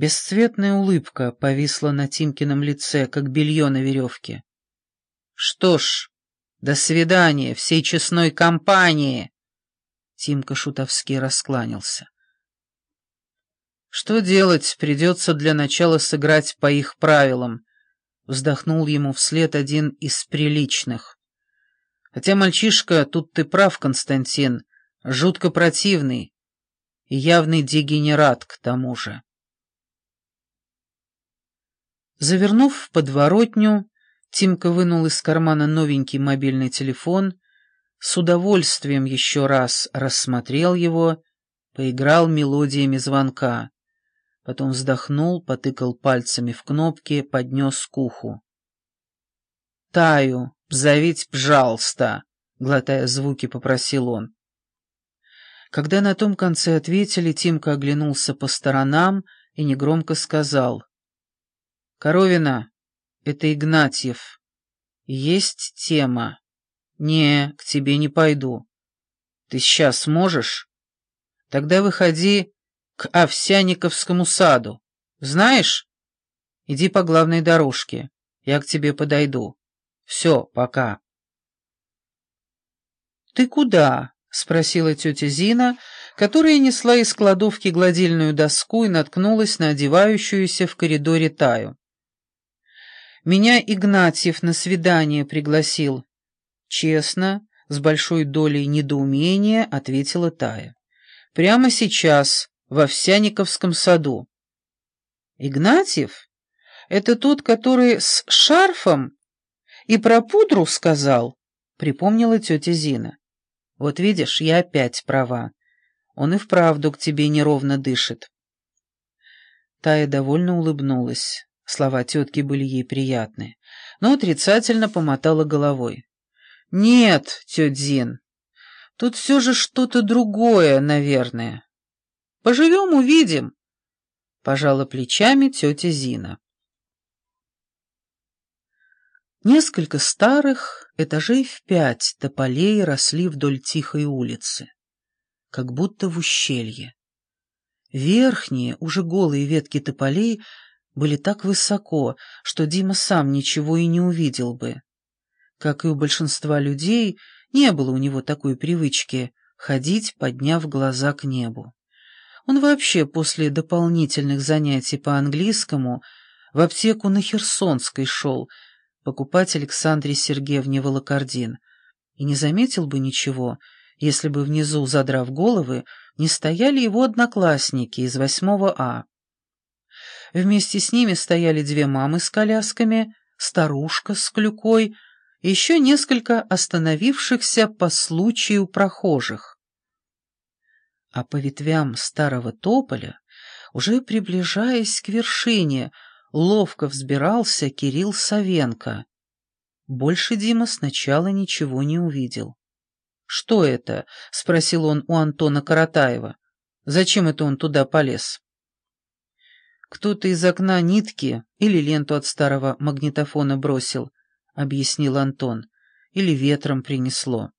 Бесцветная улыбка повисла на Тимкином лице, как белье на веревке. «Что ж, до свидания всей честной компании!» Тимка шутовски раскланялся. «Что делать? Придется для начала сыграть по их правилам», — вздохнул ему вслед один из приличных. «Хотя мальчишка, тут ты прав, Константин, жутко противный и явный дегенерат к тому же». Завернув в подворотню, Тимка вынул из кармана новенький мобильный телефон, с удовольствием еще раз рассмотрел его, поиграл мелодиями звонка. Потом вздохнул, потыкал пальцами в кнопки, поднес к уху. «Таю, зовите, пожалуйста!» — глотая звуки, попросил он. Когда на том конце ответили, Тимка оглянулся по сторонам и негромко сказал. «Коровина, это Игнатьев. Есть тема. Не, к тебе не пойду. Ты сейчас можешь? Тогда выходи к Овсяниковскому саду. Знаешь? Иди по главной дорожке. Я к тебе подойду. Все, пока. «Ты куда?» — спросила тетя Зина, которая несла из кладовки гладильную доску и наткнулась на одевающуюся в коридоре Таю. «Меня Игнатьев на свидание пригласил». Честно, с большой долей недоумения ответила Тая. «Прямо сейчас, в Овсяниковском саду. Игнатьев? Это тот, который с шарфом? И про пудру сказал? Припомнила тетя Зина. Вот видишь, я опять права. Он и вправду к тебе неровно дышит. Тая довольно улыбнулась. Слова тетки были ей приятны, но отрицательно помотала головой. «Нет, тетя Зин, тут все же что-то другое, наверное». Поживем, увидим. Пожала плечами тетя Зина. Несколько старых, этажей в пять, тополей росли вдоль тихой улицы, как будто в ущелье. Верхние, уже голые ветки тополей были так высоко, что Дима сам ничего и не увидел бы. Как и у большинства людей, не было у него такой привычки ходить, подняв глаза к небу. Он вообще после дополнительных занятий по английскому в аптеку на Херсонской шел покупать Александре Сергеевне волокордин и не заметил бы ничего, если бы внизу, задрав головы, не стояли его одноклассники из восьмого А. Вместе с ними стояли две мамы с колясками, старушка с клюкой еще несколько остановившихся по случаю прохожих а по ветвям старого тополя, уже приближаясь к вершине, ловко взбирался Кирилл Савенко. Больше Дима сначала ничего не увидел. «Что это?» — спросил он у Антона Каратаева. «Зачем это он туда полез?» «Кто-то из окна нитки или ленту от старого магнитофона бросил», — объяснил Антон. «Или ветром принесло».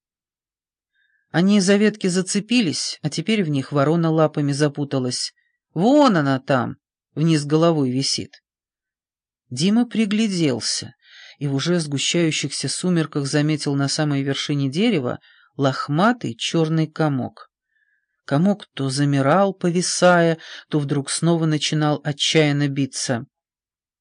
Они за ветки зацепились, а теперь в них ворона лапами запуталась. Вон она там, вниз головой висит. Дима пригляделся и в уже сгущающихся сумерках заметил на самой вершине дерева лохматый черный комок. Комок то замирал, повисая, то вдруг снова начинал отчаянно биться.